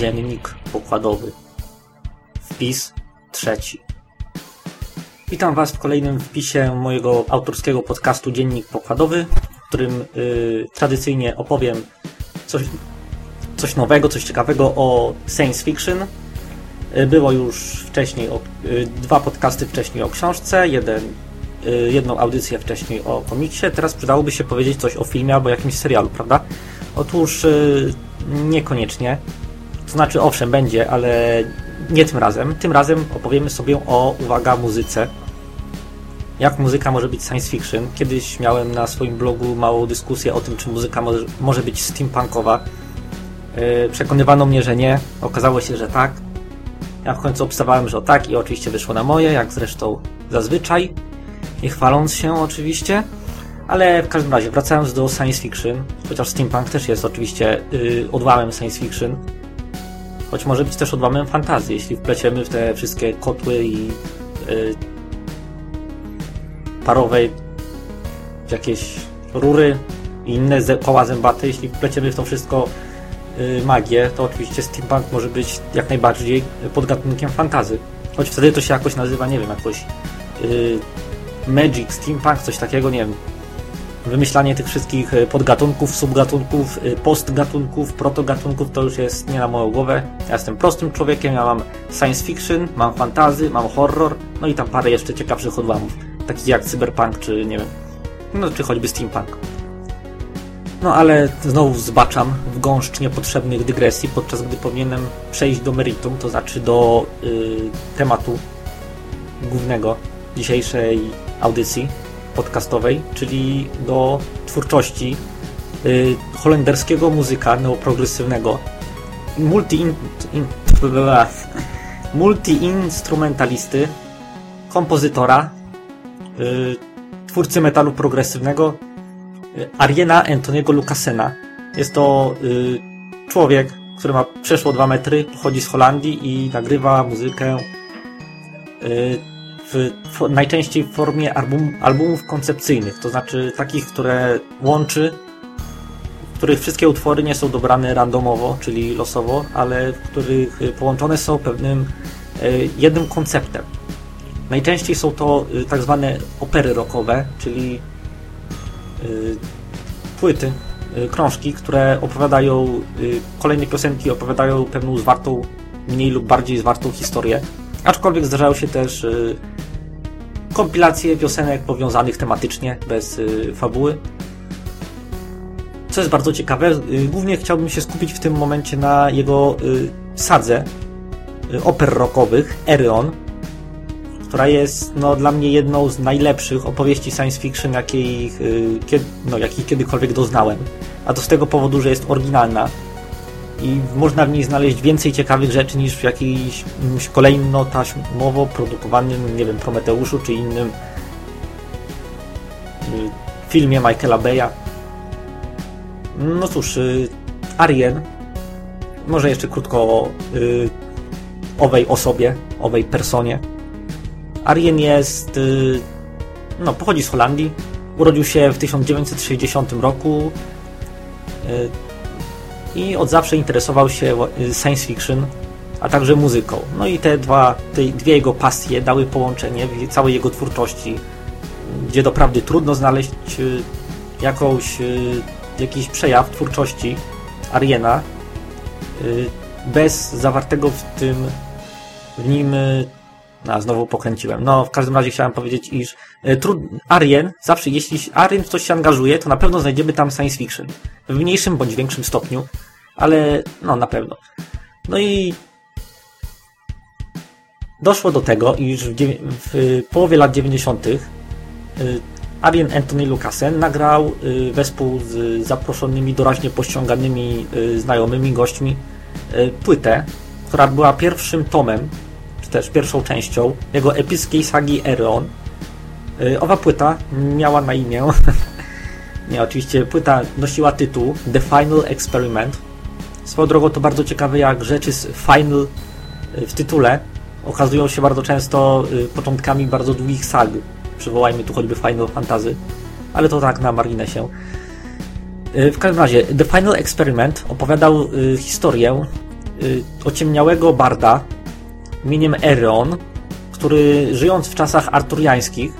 Dziennik pokładowy. Wpis trzeci. Witam Was w kolejnym wpisie mojego autorskiego podcastu Dziennik Pokładowy, w którym y, tradycyjnie opowiem coś, coś nowego, coś ciekawego o science fiction. Y, było już wcześniej o, y, dwa podcasty wcześniej o książce, jeden, y, jedną audycję wcześniej o komiksie. Teraz przydałoby się powiedzieć coś o filmie albo jakimś serialu, prawda? Otóż y, niekoniecznie. To znaczy, owszem, będzie, ale nie tym razem. Tym razem opowiemy sobie o, uwaga, muzyce. Jak muzyka może być science fiction? Kiedyś miałem na swoim blogu małą dyskusję o tym, czy muzyka może, może być steampunkowa. Yy, przekonywano mnie, że nie. Okazało się, że tak. Ja w końcu obstawałem, że o tak i oczywiście wyszło na moje, jak zresztą zazwyczaj. Nie chwaląc się oczywiście. Ale w każdym razie, wracając do science fiction, chociaż steampunk też jest oczywiście yy, odłamem science fiction, choć może być też odłamem fantazji, jeśli wpleciemy w te wszystkie kotły i yy, parowe jakieś rury i inne koła zębate, jeśli wpleciemy w to wszystko yy, magię, to oczywiście steampunk może być jak najbardziej podgatunkiem fantazy. Choć wtedy to się jakoś nazywa, nie wiem, jakoś yy, magic, steampunk, coś takiego, nie wiem, wymyślanie tych wszystkich y, podgatunków, subgatunków, y, postgatunków, protogatunków to już jest nie na moją głowę. Ja jestem prostym człowiekiem, ja mam science fiction, mam fantazy, mam horror, no i tam parę jeszcze ciekawszych odłamów, takich jak cyberpunk, czy nie wiem, no czy choćby steampunk. No ale znowu zbaczam w gąszcz niepotrzebnych dygresji, podczas gdy powinienem przejść do meritum, to znaczy do y, tematu głównego dzisiejszej audycji podcastowej, czyli do twórczości y, holenderskiego muzyka neoprogresywnego, multi in, in, multi-instrumentalisty, kompozytora, y, twórcy metalu progresywnego y, Ariena Antoniego Lukasena. Jest to y, człowiek, który ma przeszło 2 metry, pochodzi z Holandii i nagrywa muzykę y, w, w, najczęściej w formie album, albumów koncepcyjnych, to znaczy takich, które łączy, w których wszystkie utwory nie są dobrane randomowo, czyli losowo, ale w których połączone są pewnym y, jednym konceptem. Najczęściej są to y, tak zwane opery rockowe, czyli y, płyty, krążki, które opowiadają, kolejne piosenki opowiadają pewną zwartą, mniej lub bardziej zwartą historię. Aczkolwiek zdarzają się też y, kompilacje piosenek powiązanych tematycznie, bez y, fabuły. Co jest bardzo ciekawe, y, głównie chciałbym się skupić w tym momencie na jego y, sadze y, oper rockowych, Ereon, która jest no, dla mnie jedną z najlepszych opowieści science fiction, jakiej, y, kiedy, no, jakich kiedykolwiek doznałem. A to z tego powodu, że jest oryginalna, i można w niej znaleźć więcej ciekawych rzeczy niż w jakimś kolejno taśmowo produkowanym, nie wiem, Prometeuszu czy innym y, filmie Michaela Beya. No cóż, y, Arien, może jeszcze krótko o y, owej osobie, owej personie. Arien jest, no, pochodzi z Holandii, urodził się w 1960 roku i od zawsze interesował się science fiction, a także muzyką. No i te dwa, te dwie jego pasje dały połączenie w całej jego twórczości, gdzie doprawdy trudno znaleźć y, jakąś, y, jakiś przejaw twórczości Ariena y, bez zawartego w tym w nim no, znowu pokręciłem. No, w każdym razie chciałem powiedzieć, iż trud... Arien, zawsze jeśli Arien w coś się angażuje, to na pewno znajdziemy tam science fiction. W mniejszym bądź większym stopniu ale no na pewno. No i doszło do tego, iż w, w połowie lat 90. Y, Arjen Anthony Lucasen nagrał y, wespół z zaproszonymi doraźnie pościąganymi y, znajomymi gośćmi płytę, która była pierwszym tomem, czy też pierwszą częścią jego epickiej sagi Ereon. Owa płyta miała na imię nie, oczywiście płyta nosiła tytuł The Final Experiment Swoją drogą to bardzo ciekawe, jak rzeczy z Final y, w tytule okazują się bardzo często y, początkami bardzo długich sag. Przywołajmy tu choćby Final Fantasy, ale to tak na marginesie. Y, w każdym razie, The Final Experiment opowiadał historię ociemniałego barda imieniem Ereon, który żyjąc w czasach arturiańskich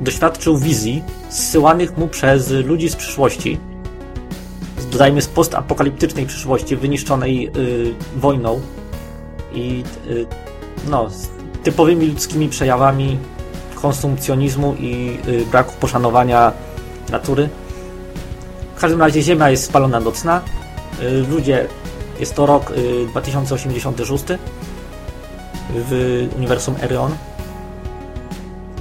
doświadczył wizji zsyłanych mu przez ludzi z przyszłości, dodajmy z postapokaliptycznej przyszłości, wyniszczonej wojną i no, typowymi ludzkimi przejawami konsumpcjonizmu i y, braku poszanowania natury. W każdym razie Ziemia jest spalona do cna. Y, ludzie, jest to rok 2086 y, w uniwersum Ereon.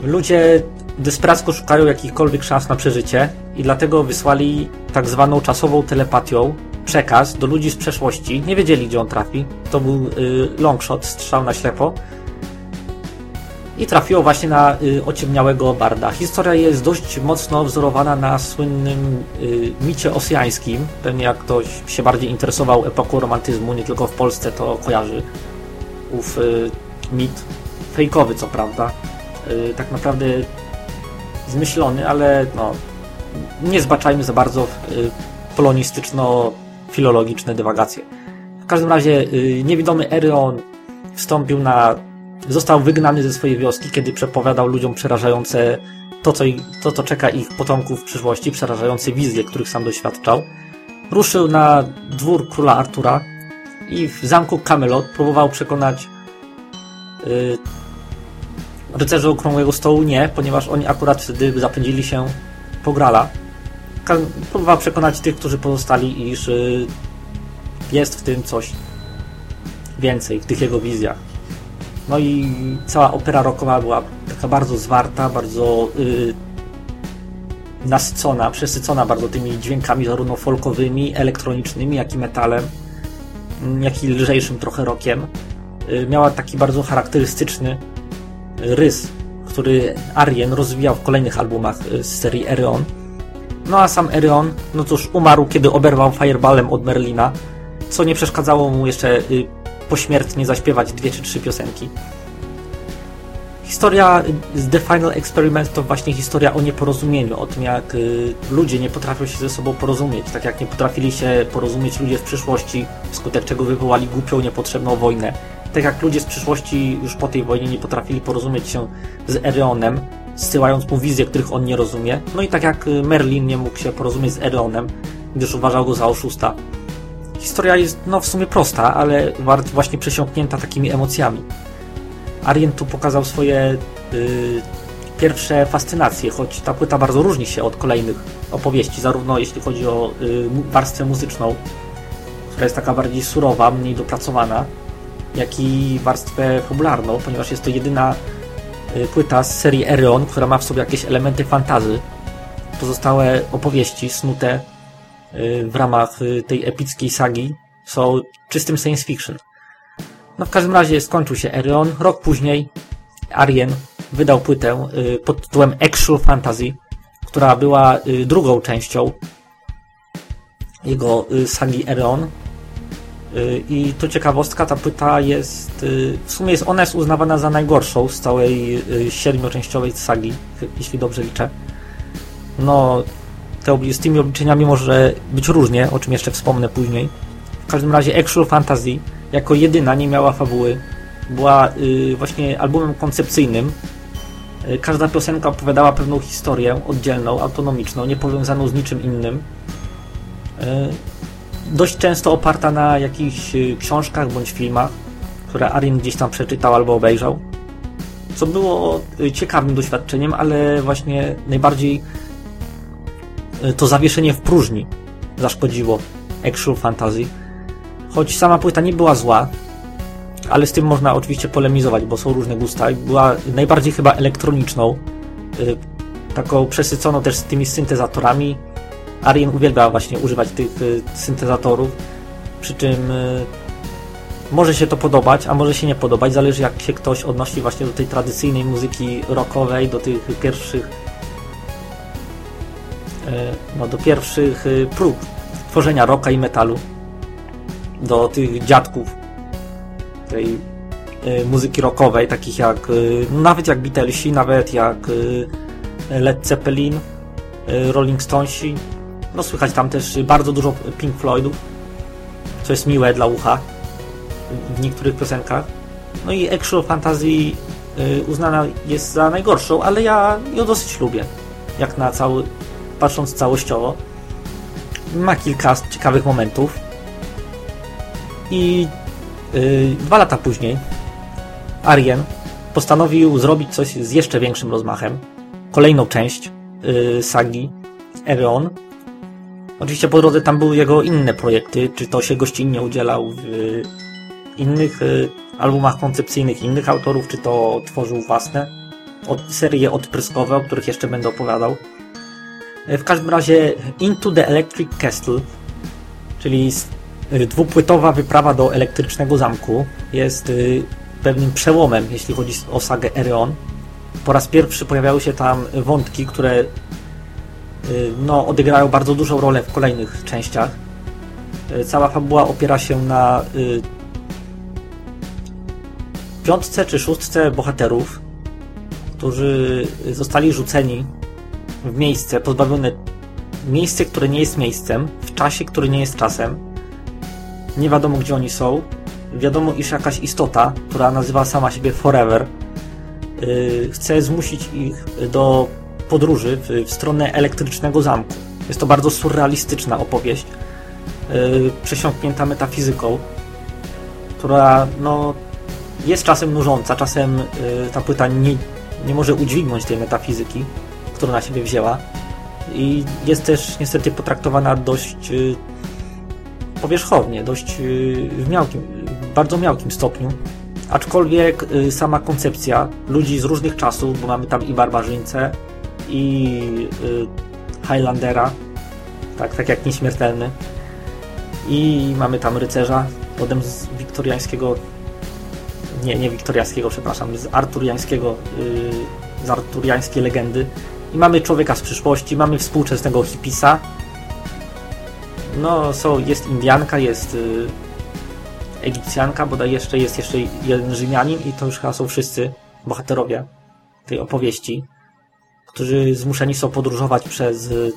Ludzie desperacko szukają jakichkolwiek szans na przeżycie i dlatego wysłali tak zwaną czasową telepatią przekaz do ludzi z przeszłości. Nie wiedzieli, gdzie on trafi. To był longshot, strzał na ślepo i trafiło właśnie na y, ociemniałego barda. Historia jest dość mocno wzorowana na słynnym y, micie osjańskim. Pewnie jak ktoś się bardziej interesował epoką romantyzmu, nie tylko w Polsce, to kojarzy ów y, mit. Fejkowy, co prawda. Y, tak naprawdę zmyślony, ale no, nie zbaczajmy za bardzo w y, polonistyczno-filologiczne dywagacje. W każdym razie y, niewidomy Ereon wstąpił na Został wygnany ze swojej wioski, kiedy przepowiadał ludziom przerażające to, co, to, co czeka ich potomków w przyszłości, przerażające wizje, których sam doświadczał. Ruszył na dwór króla Artura i w zamku Camelot próbował przekonać yy, rycerzy Okrągłego Stołu nie, ponieważ oni akurat wtedy zapędzili się po Grala. Próbował przekonać tych, którzy pozostali, iż yy, jest w tym coś więcej, w tych jego wizjach. No i cała opera rockowa była taka bardzo zwarta, bardzo yy, nasycona, przesycona bardzo tymi dźwiękami zarówno folkowymi, elektronicznymi, jak i metalem, mm, jak i lżejszym trochę rockiem. Yy, miała taki bardzo charakterystyczny rys, który Arjen rozwijał w kolejnych albumach y, z serii Ereon. No a sam Ereon, no cóż, umarł, kiedy oberwał fireballem od Merlina, co nie przeszkadzało mu jeszcze y, pośmiertnie zaśpiewać dwie czy trzy piosenki. Historia z The Final Experiment to właśnie historia o nieporozumieniu, o tym jak y, ludzie nie potrafią się ze sobą porozumieć, tak jak nie potrafili się porozumieć ludzie w przyszłości, wskutek czego wywołali głupią, niepotrzebną wojnę. Tak jak ludzie z przyszłości już po tej wojnie nie potrafili porozumieć się z Ereonem, zsyłając mu wizje, których on nie rozumie. No i tak jak y, Merlin nie mógł się porozumieć z Ereonem, gdyż uważał go za oszusta. Historia jest no w sumie prosta, ale właśnie przesiąknięta takimi emocjami. Arjen tu pokazał swoje y, pierwsze fascynacje, choć ta płyta bardzo różni się od kolejnych opowieści, zarówno jeśli chodzi o y, warstwę muzyczną, która jest taka bardziej surowa, mniej dopracowana, jak i warstwę fabularną, ponieważ jest to jedyna y, płyta z serii Ereon, która ma w sobie jakieś elementy fantazy. Pozostałe opowieści snute y, w ramach y, tej epickiej sagi są czystym science fiction. No w każdym razie skończył się Erion. Rok później Arien wydał płytę pod tytułem Actual Fantasy, która była drugą częścią jego sagi Erion. I to ciekawostka, ta płyta jest, w sumie jest, ona jest uznawana za najgorszą z całej siedmioczęściowej sagi, jeśli dobrze liczę. No, te, z tymi obliczeniami może być różnie, o czym jeszcze wspomnę później. W każdym razie Actual Fantasy jako jedyna nie miała fabuły. Była y, właśnie albumem koncepcyjnym. Y, każda piosenka opowiadała pewną historię oddzielną, autonomiczną, niepowiązaną z niczym innym. Dość często oparta na jakichś y, książkach bądź filmach, które Arin gdzieś tam przeczytał albo obejrzał. Co było y, ciekawym doświadczeniem, ale właśnie najbardziej y, to zawieszenie w próżni zaszkodziło Actual Fantasy Choć sama płyta nie była zła, ale z tym można oczywiście polemizować, bo są różne gusta. Była najbardziej chyba elektroniczną, taką przesyconą też z tymi syntezatorami. Arjen uwielbia właśnie używać tych y, syntezatorów, przy czym y, może się to podobać, a może się nie podobać, zależy jak się ktoś odnosi właśnie do tej tradycyjnej muzyki rockowej, do tych pierwszych no, do pierwszych prób tworzenia rocka i metalu do tych dziadków tej y, muzyki rockowej, takich jak y, nawet jak Beatlesi, nawet jak y, Led Zeppelin, Rolling Stonesi. No słychać tam też bardzo dużo Pink Floydów, co jest miłe dla ucha. w niektórych piosenkach. No i Actual Fantasy uznana jest za najgorszą, ale ja ją dosyć lubię. Jak na cały, patrząc całościowo. Ma kilka ciekawych momentów. I yy, dwa lata później Arjen postanowił zrobić coś z jeszcze większym rozmachem. Kolejną część yy, sagi Ereon. Oczywiście po drodze tam były jego inne projekty, czy to się gościnnie udzielał w innych yy, albumach koncepcyjnych innych autorów, czy to tworzył własne od, serie odpryskowe, o których jeszcze będę opowiadał. E, w każdym razie Into the Electric Castle, czyli dwupłytowa wyprawa do elektrycznego zamku, jest pewnym przełomem, jeśli chodzi o sagę Ereon. Po raz pierwszy pojawiały się tam wątki, które no, odegrają bardzo dużą rolę w kolejnych częściach. Cała fabuła opiera się na piątce czy szóstce bohaterów, którzy zostali rzuceni w miejsce pozbawione miejsce, które nie jest miejscem, w czasie, który nie jest czasem. Nie wiadomo, gdzie oni są. Wiadomo, iż jakaś istota, która nazywa sama siebie Forever, chce zmusić ich do podróży w, w, stronę elektrycznego zamku. Jest to bardzo surrealistyczna opowieść, yy, przesiąknięta metafizyką, która no, jest czasem nużąca, czasem yy, ta płyta nie, nie może udźwignąć tej metafizyki którą na siebie wzięła. I jest też niestety potraktowana dość y, powierzchownie, dość y, w miałkim, bardzo miałkim stopniu. Aczkolwiek y, sama koncepcja ludzi z różnych czasów, bo mamy tam i barbarzyńcę, i Highlandera, tak, tak jak nieśmiertelny, i mamy tam rycerza, rodem z wiktoriańskiego, nie, nie wiktoriańskiego, przepraszam, z arturiańskiego, z arturiańskiej legendy, i mamy człowieka z przyszłości, mamy współczesnego hipisa. No, są, jest Indianka, jest y, Egipcjanka, bodaj jeszcze jest jeszcze jeden Rzymianin i to już chyba są wszyscy bohaterowie tej opowieści, którzy zmuszeni są podróżować przez y,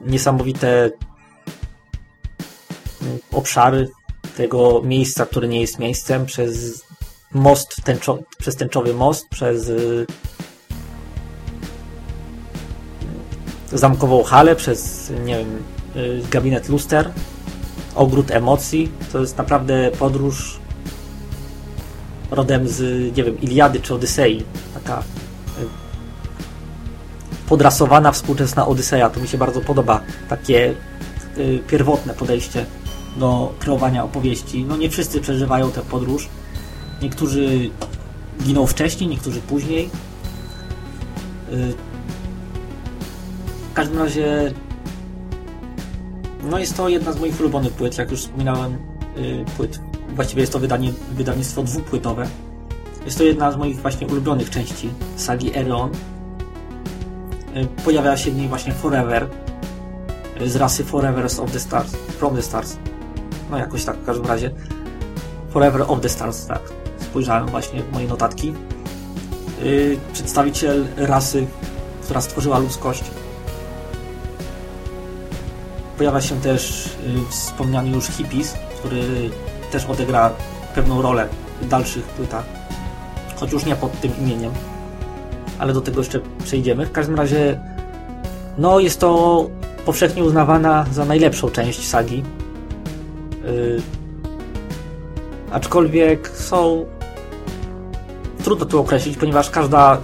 niesamowite y, obszary tego miejsca, które nie jest miejscem, przez most, tęczo, przez tęczowy most, przez y, zamkową halę, przez, nie wiem, y, gabinet luster, ogród emocji. To jest naprawdę podróż rodem z, nie wiem, Iliady czy Odysei. Taka podrasowana współczesna Odyseja. To mi się bardzo podoba. Takie y, pierwotne podejście do kreowania opowieści. No nie wszyscy przeżywają tę podróż. Niektórzy giną wcześniej, niektórzy później każdym razie no jest to jedna z moich ulubionych płyt, jak już wspominałem, yy, płyt. Właściwie jest to wydanie, wydawnictwo dwupłytowe. Jest to jedna z moich właśnie ulubionych części sagi Erion. Yy, pojawia się w niej właśnie Forever z rasy Forevers of the Stars, from the Stars. No jakoś tak w każdym razie. Forever of the Stars, tak. Spojrzałem właśnie w moje notatki. Yy, przedstawiciel rasy, która stworzyła ludzkość Pojawia się też y, wspomniany już Hippies, który też odegra pewną rolę w dalszych płytach, choć już nie pod tym imieniem, ale do tego jeszcze przejdziemy. W każdym razie, no jest to powszechnie uznawana za najlepszą część sagi. Yy, aczkolwiek są trudno to określić, ponieważ każda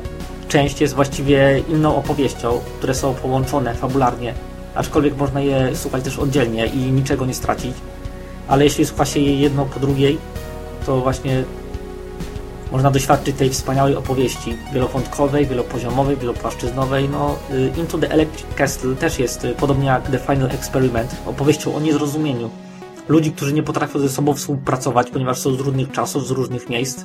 część jest właściwie inną opowieścią, które są połączone fabularnie aczkolwiek można je słuchać też oddzielnie i niczego nie stracić. Ale jeśli słucha się je jedno po drugiej, to właśnie można doświadczyć tej wspaniałej opowieści wielowątkowej, wielopoziomowej, wielopłaszczyznowej. No, y, Into the Electric Castle też jest, y, podobnie jak The Final Experiment, opowieścią o niezrozumieniu. Ludzi, którzy nie potrafią ze sobą współpracować, ponieważ są z różnych czasów, z różnych miejsc.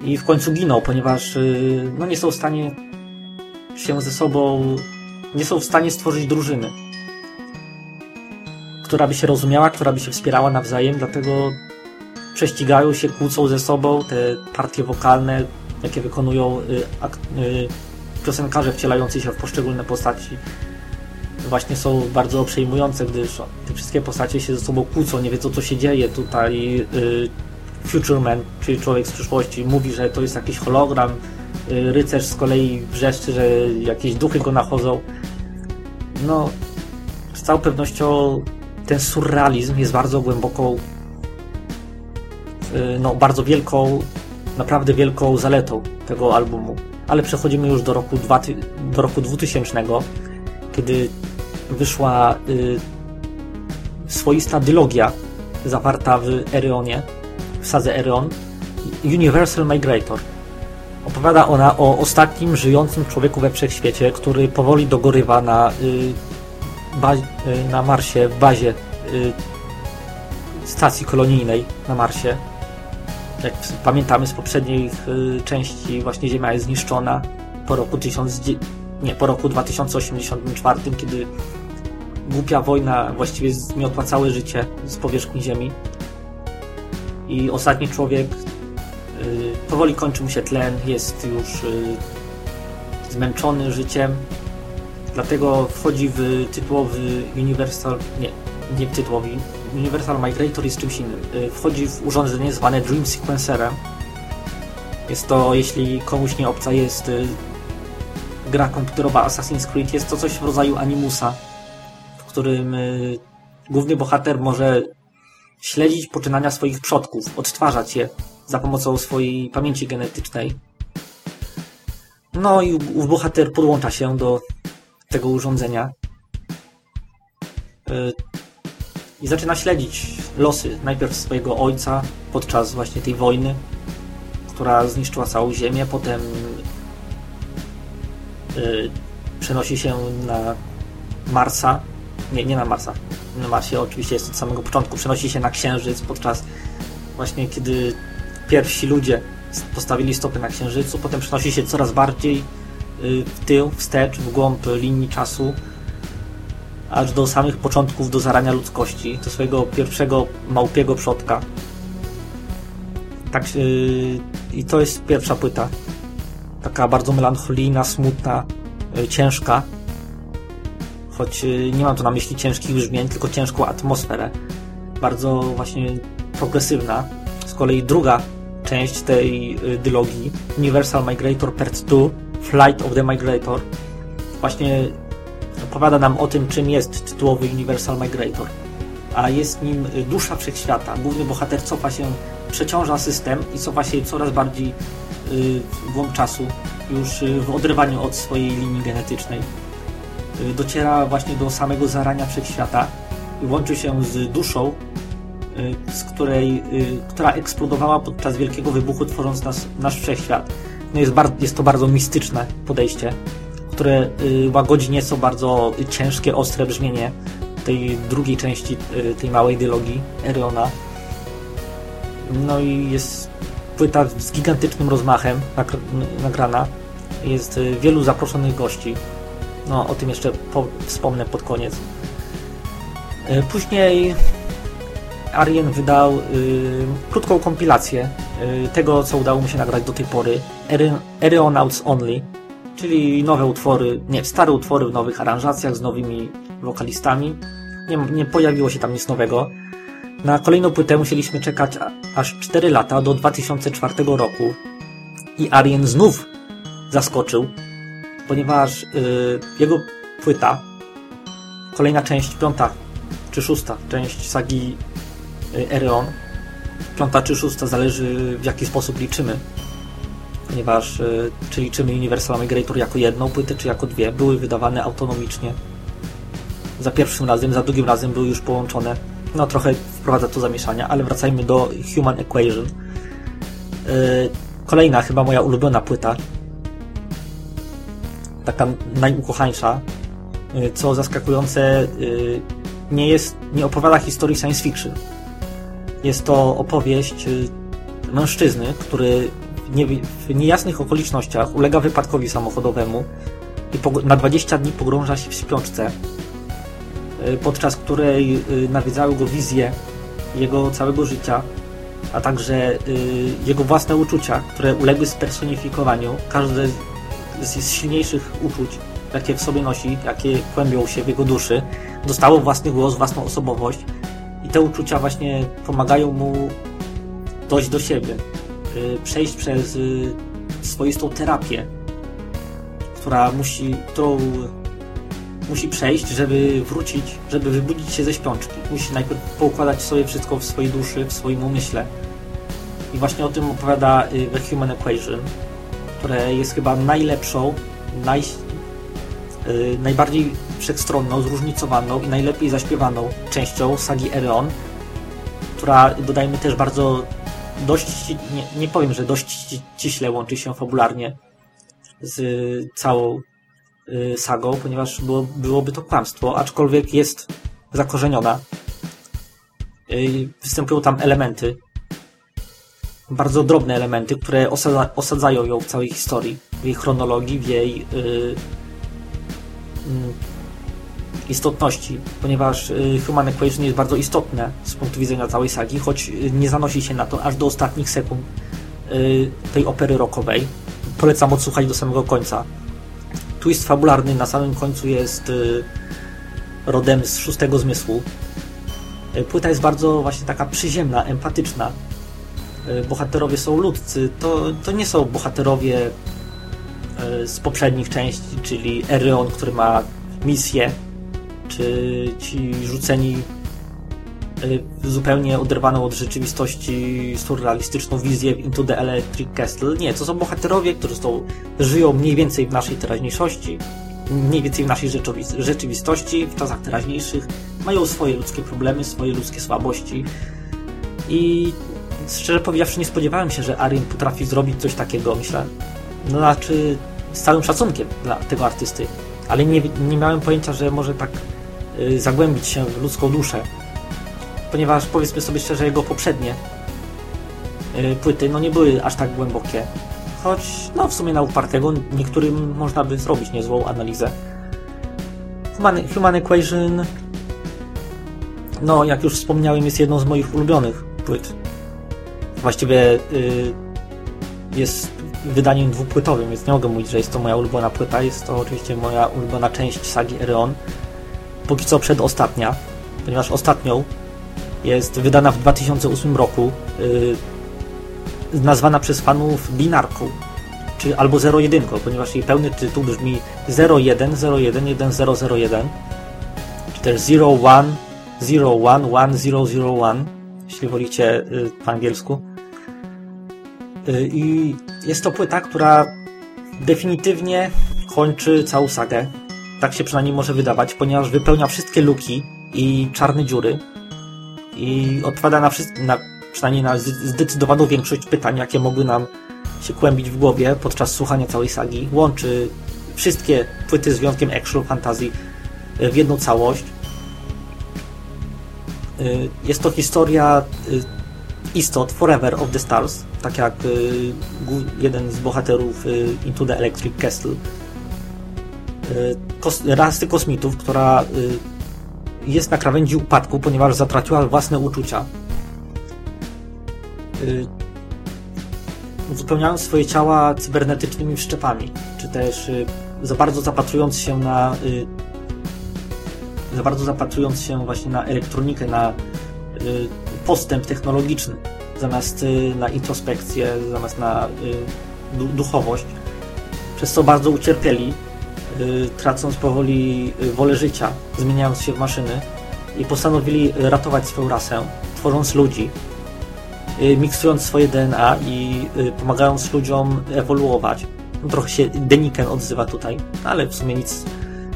I w końcu giną, ponieważ y, no, nie są w stanie się ze sobą nie są w stanie stworzyć drużyny, która by się rozumiała, która by się wspierała nawzajem, dlatego prześcigają się, kłócą ze sobą te partie wokalne, jakie wykonują y, y, piosenkarze wcielający się w poszczególne postaci. właśnie są bardzo przejmujące, gdyż te wszystkie postacie się ze sobą kłócą, nie wiedzą co się dzieje. Tutaj y, Future Man, czyli człowiek z przyszłości, mówi, że to jest jakiś hologram. Y, rycerz z kolei wrzeszczy, że jakieś duchy go nachodzą. No, z całą pewnością ten surrealizm jest bardzo głęboką, no bardzo wielką, naprawdę wielką zaletą tego albumu. Ale przechodzimy już do roku, dwa, do roku 2000, kiedy wyszła y, swoista dylogia zawarta w Ereonie, w sadze Ereon, Universal Migrator. Opowiada ona o ostatnim żyjącym człowieku we wszechświecie, który powoli dogorywa na, y, y, na Marsie, w bazie y, stacji kolonijnej na Marsie. Jak pamiętamy z poprzednich y, części, właśnie Ziemia jest zniszczona po roku 1000, nie, po roku 2084, kiedy głupia wojna właściwie zmiotła całe życie z powierzchni Ziemi. I ostatni człowiek y, powoli kończy mu się tlen, jest już y, zmęczony życiem, dlatego wchodzi w tytułowy Universal, nie, nie tytułowy, Universal Migrator jest czymś innym. Y, wchodzi w urządzenie zwane Dream Sequencerem. Jest to, jeśli komuś nie obca jest gra komputerowa Assassin's Creed, jest to coś w rodzaju Animusa, w którym y, główny bohater może śledzić poczynania swoich przodków, odtwarzać je za pomocą swojej pamięci genetycznej. No i bohater podłącza się do tego urządzenia y, i zaczyna śledzić losy najpierw swojego ojca podczas właśnie tej wojny, która zniszczyła całą Ziemię, potem Y, przenosi się na Marsa. Nie, nie na Marsa. Na Marsie oczywiście jest od samego początku. Przenosi się na Księżyc podczas właśnie kiedy pierwsi ludzie postawili stopy na Księżycu. Potem przenosi się coraz bardziej y, w tył, wstecz, w głąb linii czasu aż do samych początków do zarania ludzkości, do swojego pierwszego małpiego przodka. Tak, yy, I to jest pierwsza płyta taka bardzo melancholijna, smutna, e, ciężka. Choć e, nie mam tu na myśli ciężkich brzmień, tylko ciężką atmosferę. Bardzo właśnie progresywna. Z kolei druga część tej e, dylogii, Universal Migrator Part 2, Flight of the Migrator, właśnie opowiada nam o tym, czym jest tytułowy Universal Migrator. A jest nim dusza wszechświata. Główny bohater cofa się, przeciąża system i cofa się coraz bardziej Y, w głąb czasu, już y, w oderwaniu od swojej linii genetycznej. Y, dociera właśnie do samego zarania wszechświata i łączy się z duszą, z której, która eksplodowała podczas wielkiego wybuchu, tworząc nas, nasz wszechświat. No jest, jest to bardzo mistyczne podejście, które łagodzi nieco bardzo ciężkie, ostre brzmienie tej drugiej części tej małej dylogii Eriona. No i jest płyta z gigantycznym rozmachem nagrana. Jest y, wielu zaproszonych gości. No, o tym jeszcze po, wspomnę pod koniec. Y, później Arien wydał y, krótką kompilację y, tego, co udało mu się nagrać do tej pory. Aeronauts Only, czyli nowe utwory, nie, stare utwory w nowych aranżacjach z nowymi wokalistami. Nie, nie pojawiło się tam nic nowego. Na kolejną płytę musieliśmy czekać aż 4 lata do 2004 roku i Arien znów zaskoczył, ponieważ yy, jego płyta, kolejna część, piąta czy szósta część sagi yy, Ereon, piąta czy szósta zależy w jaki sposób liczymy, ponieważ yy, czy liczymy Universal Migrator jako jedną płytę, czy jako dwie, były wydawane autonomicznie. Za pierwszym razem, za drugim razem były już połączone no trochę wprowadza to zamieszania, ale wracajmy do Human Equation. Yy, kolejna, chyba moja ulubiona płyta. Taka najukochańsza. Yy, co zaskakujące, nie jest, nie opowiada historii science fiction. Jest to opowieść mężczyzny, który w, nie, w niejasnych okolicznościach ulega wypadkowi samochodowemu i na 20 dni pogrąża się w śpiączce Y, podczas której y, nawiedzały go wizje jego całego życia, a także y, jego własne uczucia, które uległy spersonifikowaniu. Każde z silniejszych uczuć jakie w sobie nosi, jakie kłębią się w jego duszy, dostało własny głos, własną osobowość i te uczucia właśnie pomagają mu dojść do siebie, przejść przez y, swoistą terapię, która musi, którą musi przejść, żeby wrócić, żeby wybudzić się ze śpiączki. Musi najpierw poukładać sobie wszystko w swojej duszy, w swoim umyśle. I właśnie o tym opowiada y, The Human Equation, które jest chyba najlepszą, naj, najbardziej wszechstronną, zróżnicowaną i najlepiej zaśpiewaną częścią sagi Ereon, która, dodajmy też bardzo dość, nie, nie powiem, że dość ściśle łączy się fabularnie z całą y, sagą, ponieważ było, byłoby to kłamstwo, aczkolwiek jest zakorzeniona. Y, występują tam elementy, bardzo drobne elementy, które osadza, osadzają ją w całej historii, w jej chronologii, w jej yy, istotności, ponieważ y, Human Equation jest bardzo istotne z punktu widzenia całej sagi, choć nie zanosi się na to aż do ostatnich sekund y, tej opery rockowej. Polecam odsłuchać do samego końca. Twist fabularny na samym końcu jest y, rodem z szóstego zmysłu. Płyta jest bardzo właśnie taka przyziemna, empatyczna. Bohaterowie są ludzcy. To, to nie są bohaterowie z poprzednich części, czyli Ereon, który ma misję czy ci rzuceni y, zupełnie oderwaną od rzeczywistości surrealistyczną wizję Into the Electric Castle. Nie, to są bohaterowie, którzy są, żyją mniej więcej w naszej teraźniejszości, mniej więcej w naszej rzeczywistości, w czasach teraźniejszych, mają swoje ludzkie problemy, swoje ludzkie słabości i szczerze powiedziawszy nie spodziewałem się, że Arin potrafi zrobić coś takiego, myślę. No znaczy, z całym szacunkiem dla tego artysty, ale nie, nie miałem pojęcia, że może tak zagłębić się w ludzką duszę. Ponieważ powiedzmy sobie szczerze, jego poprzednie y, płyty no nie były aż tak głębokie. Choć no w sumie na upartego niektórym można by zrobić niezłą analizę. Human, Human Equation no jak już wspomniałem jest jedną z moich ulubionych płyt. Właściwie yy, jest wydaniem dwupłytowym, więc nie mogę mówić, że jest to moja ulubiona płyta. Jest to oczywiście moja ulubiona część sagi Ereon póki co przedostatnia, ponieważ ostatnią jest wydana w 2008 roku, yy, nazwana przez fanów binarką, czy albo 01, ponieważ jej pełny tytuł brzmi 01011001, czy też 01011001, jeśli wolicie yy, po angielsku. Yy, I jest to płyta, która definitywnie kończy całą sagę tak się przynajmniej może wydawać, ponieważ wypełnia wszystkie luki i czarne dziury i odpowiada na, na przynajmniej na zdecydowaną większość pytań, jakie mogły nam się kłębić w głowie podczas słuchania całej sagi. Łączy wszystkie płyty z wyjątkiem Actual Fantasy e, w jedną całość. E, jest to historia e, istot Forever of the Stars, tak jak jeden z bohaterów Into the Electric Castle kos rasy kosmitów, która y, jest na krawędzi upadku, ponieważ zatraciła własne uczucia. Y, swoje ciała cybernetycznymi wszczepami, czy też za bardzo zapatrując się na za bardzo zapatrując się właśnie na elektronikę, na postęp technologiczny, zamiast na introspekcję, zamiast na duchowość, przez co bardzo ucierpieli Y, tracąc powoli y, wolę życia, zmieniając się w maszyny i postanowili ratować swoją rasę, tworząc ludzi, y, miksując swoje DNA i pomagając ludziom ewoluować. No, trochę się Deniken odzywa tutaj, ale w sumie nic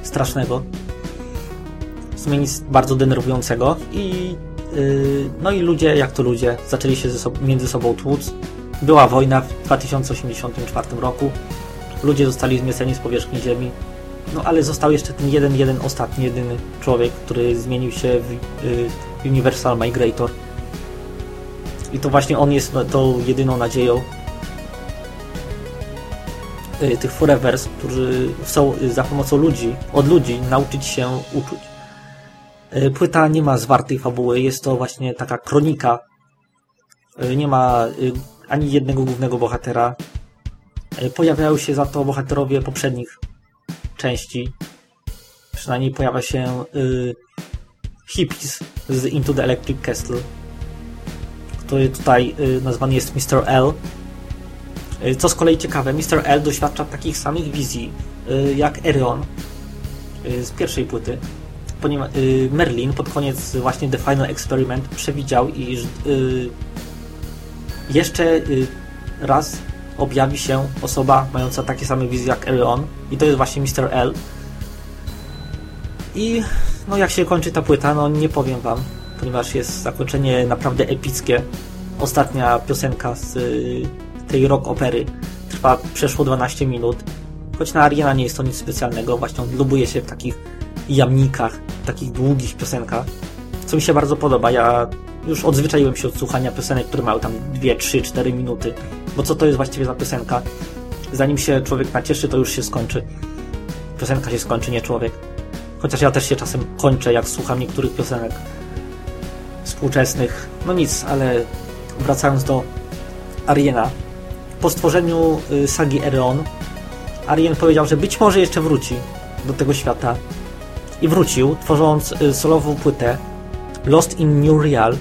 strasznego. W sumie nic bardzo denerwującego i no i ludzie, jak to ludzie, zaczęli się między sobą tłuc. Była wojna w 2084 roku. Ludzie zostali zmieceni z powierzchni Ziemi. No ale został jeszcze ten jeden, jeden ostatni, jedyny człowiek, który zmienił się w y, Universal Migrator. I to właśnie on jest tą jedyną nadzieją y, tych Forevers, którzy chcą y, za pomocą ludzi, od ludzi nauczyć się uczuć. Y, płyta nie ma zwartej fabuły, jest to właśnie taka kronika. Y, nie ma y, ani jednego głównego bohatera. Pojawiają się za to bohaterowie poprzednich części przynajmniej pojawia się y, Hippies z Into the Electric Castle, który tutaj y, nazwany jest Mr. L. Y, co z kolei ciekawe, Mr. L doświadcza takich samych wizji y, jak Erion y, z pierwszej płyty. Ponieważ y, Merlin pod koniec właśnie The Final Experiment przewidział, iż jeszcze raz objawi się osoba mająca takie same wizje jak Erion i to jest właśnie Mr. L. I no jak się kończy ta płyta, no nie powiem wam, ponieważ jest zakończenie naprawdę epickie. Ostatnia piosenka z y, tej rock opery trwa przeszło 12 minut. Choć na Ariana nie jest to nic specjalnego, właśnie on lubuje się w takich jamnikach, w takich długich piosenkach, co mi się bardzo podoba. Ja już odzwyczaiłem się od słuchania piosenek, które mają tam 2, 3, 4 minuty, bo co to jest właściwie za piosenka? Zanim się człowiek nacieszy, to już się skończy. Piosenka się skończy, nie człowiek. Chociaż ja też się czasem kończę, jak słucham niektórych piosenek współczesnych. No nic, ale wracając do Ariena. Po stworzeniu y, sagi Ereon, Arien powiedział, że być może jeszcze wróci do tego świata. I wrócił, tworząc y, solową płytę Lost in New Real,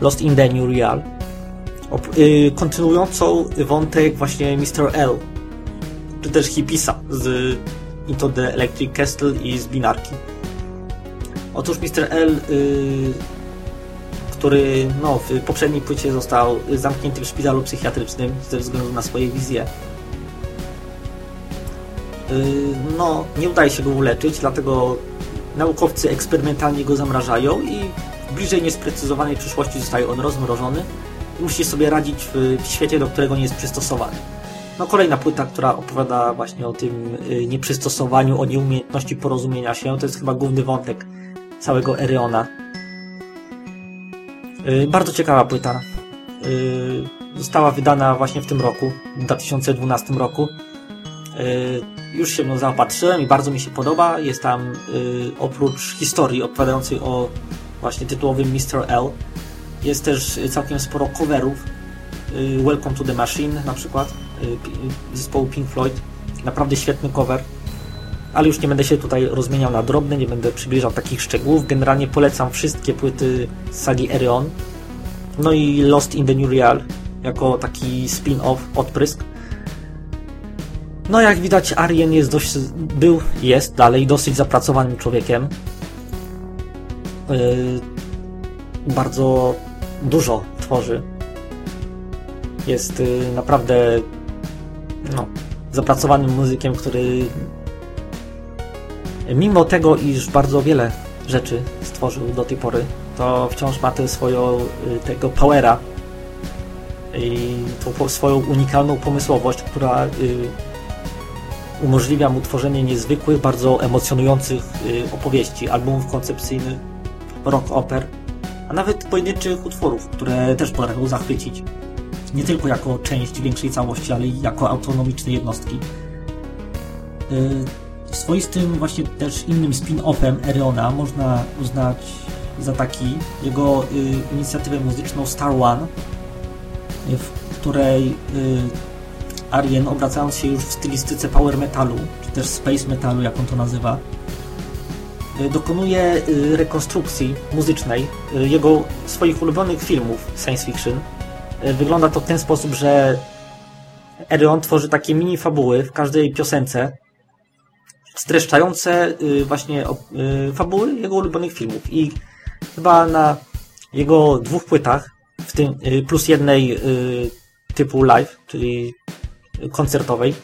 Lost in the New Real, y, kontynuującą wątek właśnie Mr. L, czy też Hipisa z Into the Electric Castle i z Binarki. Otóż Mr. L, y, który no, w poprzedniej płycie został zamknięty w szpitalu psychiatrycznym ze względu na swoje wizje, y, no, nie udaje się go uleczyć, dlatego naukowcy eksperymentalnie go zamrażają i bliżej niesprecyzowanej przyszłości zostaje on rozmrożony i musi sobie radzić w, w świecie, do którego nie jest przystosowany. No kolejna płyta, która opowiada właśnie o tym y, nieprzystosowaniu, o nieumiejętności porozumienia się. To jest chyba główny wątek całego Ereona. Y, bardzo ciekawa płyta. Y, została wydana właśnie w tym roku, w 2012 roku. Już się mną zaopatrzyłem i bardzo mi się podoba. Jest tam oprócz historii opowiadającej o właśnie tytułowym Mr. L, jest też całkiem sporo coverów. Welcome to the Machine na przykład Y, zespołu Pink Floyd. Naprawdę świetny cover. Ale już nie będę się tutaj rozmieniał na drobne, nie będę przybliżał takich szczegółów. Generalnie polecam wszystkie płyty sagi Ereon. No i Lost in the New Real jako taki spin-off, odprysk. No jak widać Arjen jest dość, był, jest dalej dosyć zapracowanym człowiekiem. Yy, bardzo dużo tworzy. Jest yy, naprawdę no, zapracowanym muzykiem, który mimo tego, iż bardzo wiele rzeczy stworzył do tej pory, to wciąż ma tę swoją, y, tego powera i tą swoją unikalną pomysłowość, która y, umożliwia mu tworzenie niezwykłych, bardzo emocjonujących y, opowieści, albumów koncepcyjnych, rock oper, a nawet pojedynczych utworów, które też potrafią zachwycić nie tylko jako część większej całości, ale i jako autonomiczne jednostki. Y, swoistym właśnie też innym spin-offem Eriona można uznać za taki jego y, inicjatywę muzyczną Star One, w której y, Arjen, obracając się już w stylistyce power metalu, czy też space metalu, jak on to nazywa, dokonuje rekonstrukcji muzycznej jego swoich ulubionych filmów science fiction, wygląda to w ten sposób, że Erion tworzy takie mini fabuły w każdej piosence, streszczające y, właśnie y, fabuły jego ulubionych filmów. I chyba na jego dwóch płytach, w tym y, plus jednej typu live, czyli koncertowej,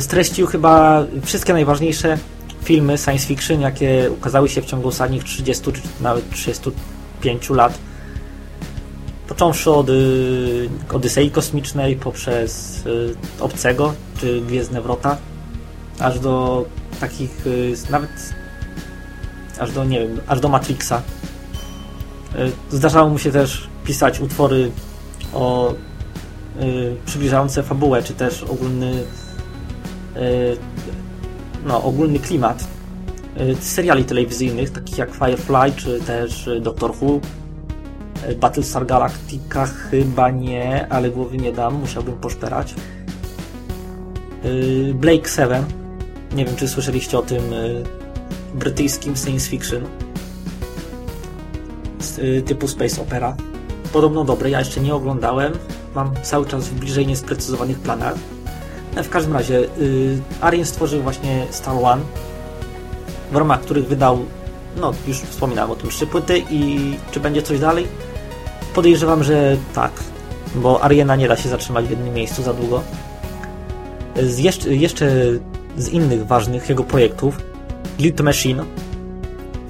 streścił chyba wszystkie najważniejsze filmy science fiction, jakie ukazały się w ciągu ostatnich 30 czy nawet 35 lat Począwszy od y, Odysei Kosmicznej, poprzez y, Obcego, czy Gwiezdne Wrota, aż do takich, y, nawet aż do, nie wiem, aż do Matrixa. Y, zdarzało mu się też pisać utwory o y, przybliżające fabułę, czy też ogólny y, no, ogólny klimat seriali telewizyjnych, takich jak Firefly, czy też Doctor Who, Battlestar Galactica chyba nie, ale głowy nie dam, musiałbym poszperać. Blake 7 Nie wiem, czy słyszeliście o tym y, brytyjskim science fiction y, typu space opera. Podobno dobre, ja jeszcze nie oglądałem. Mam cały czas w bliżej niesprecyzowanych planach. W każdym razie, y, Arjen stworzył właśnie Star One, w ramach których wydał, no już wspominałem o tym, trzy płyty i czy będzie coś dalej? Podejrzewam, że tak, bo Ariena nie da się zatrzymać w jednym miejscu za długo. Z jeszcze, jeszcze z innych ważnych jego projektów, Guild Machine,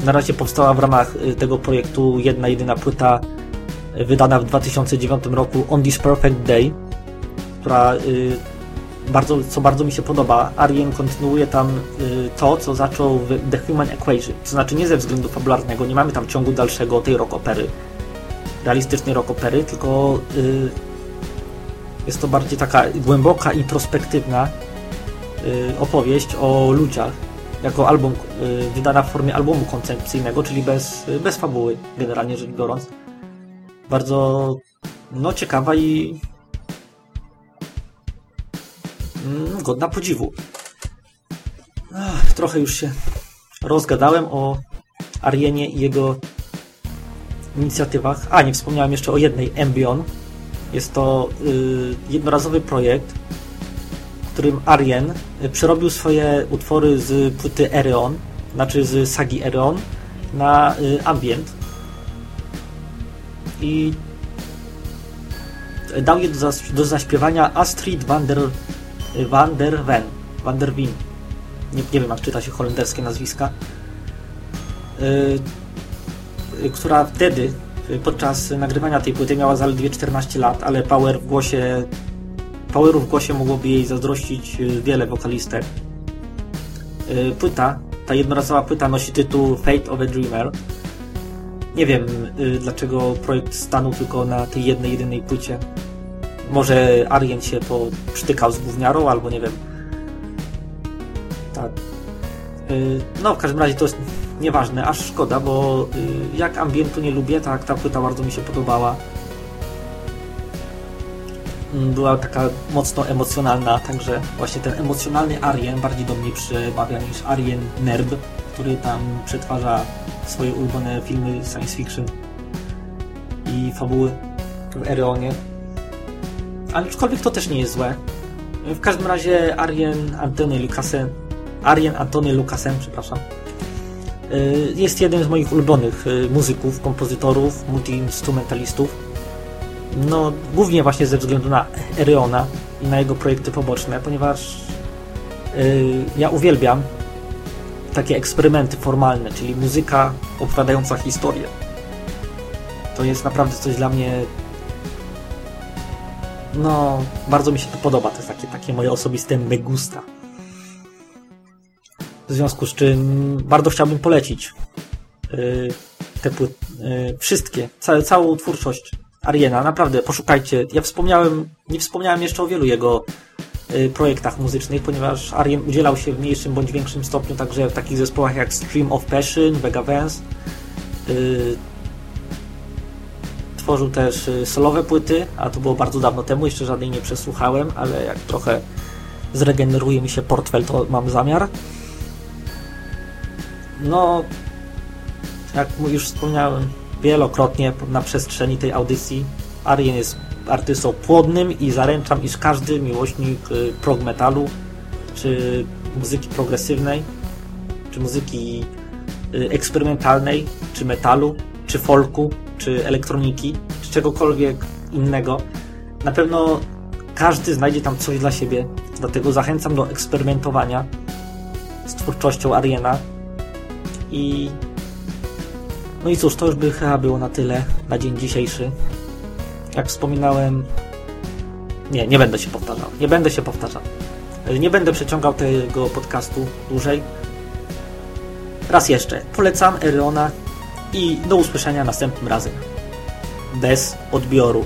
na razie powstała w ramach y, tego projektu jedna jedyna płyta y, wydana w 2009 roku On This Perfect Day, która bardzo, co bardzo mi się podoba, Arjen kontynuuje tam y, to, co zaczął w The Human Equation. To znaczy nie ze względu fabularnego, nie mamy tam ciągu dalszego tej rock opery, realistycznej rock opery, tylko y, jest to bardziej taka głęboka i prospektywna y, opowieść o ludziach, jako album wydana w formie albumu koncepcyjnego, czyli bez, bez fabuły, generalnie rzecz biorąc. Bardzo no, ciekawa i godna podziwu. Ach, trochę już się rozgadałem o Arienie i jego inicjatywach. A, nie wspomniałem jeszcze o jednej, Embion. Jest to y, jednorazowy projekt, w którym Arien y, przerobił swoje utwory z płyty Ereon, znaczy z sagi Ereon, na y, ambient. I dał je do, do zaśpiewania Astrid van der Van der Ven. Van der Wien. Nie, nie wiem, jak czyta się holenderskie nazwiska. Yy, która wtedy, podczas nagrywania tej płyty, miała zaledwie 14 lat, ale power w głosie. Poweru w głosie mogłoby jej zazdrościć wiele wokalistek. Płyta, ta jednorazowa płyta nosi tytuł Fate of a Dreamer. Nie wiem, dlaczego projekt stanął tylko na tej jednej, jedynej płycie może Arjen się przytykał z gówniarą, albo nie wiem. Tak. Y, no, w każdym razie to jest nieważne, aż szkoda, bo y, jak ambientu nie lubię, tak ta płyta bardzo mi się podobała. Mm, była taka mocno emocjonalna, także właśnie ten emocjonalny Arjen bardziej do mnie przemawia niż Arjen Nerd, który tam przetwarza swoje ulubione filmy science fiction i fabuły w Ereonie. Aczkolwiek to też nie jest złe. W każdym razie Arjen Antony Lukasen, Arjen Antony Lukasen, przepraszam, y, jest jednym z moich ulubionych y, muzyków, kompozytorów, multi-instrumentalistów. No, głównie właśnie ze względu na Ereona i na jego projekty poboczne, ponieważ y, ja uwielbiam takie eksperymenty formalne, czyli muzyka opowiadająca historię. To jest naprawdę coś dla mnie no, bardzo mi się to podoba. To jest takie, takie moje osobiste megusta. W związku z czym bardzo chciałbym polecić yy, te płyty, wszystkie, całe, całą twórczość Ariena. Naprawdę, poszukajcie. Ja wspomniałem, nie wspomniałem jeszcze o wielu jego yy, projektach muzycznych, ponieważ Arien udzielał się w mniejszym bądź większym stopniu także w takich zespołach jak Stream of Passion, Vega Vance, yy, tworzył też y, solowe płyty, a to było bardzo dawno temu, jeszcze żadnej nie przesłuchałem, ale jak trochę zregeneruje mi się portfel, to mam zamiar. No, jak już wspomniałem wielokrotnie na przestrzeni tej audycji, Arjen jest artystą płodnym i zaręczam, iż każdy miłośnik y, prog metalu, czy muzyki progresywnej, czy muzyki y, eksperymentalnej, czy metalu, czy folku, czy elektroniki, czy czegokolwiek innego, na pewno każdy znajdzie tam coś dla siebie. Dlatego zachęcam do eksperymentowania z twórczością Ariena. I no i cóż, to już by chyba było na tyle na dzień dzisiejszy. Jak wspominałem, nie, nie będę się powtarzał. Nie będę się powtarzał. Nie będę przeciągał tego podcastu dłużej. Raz jeszcze, polecam Eriona i do usłyszenia następnym razem. Bez odbioru.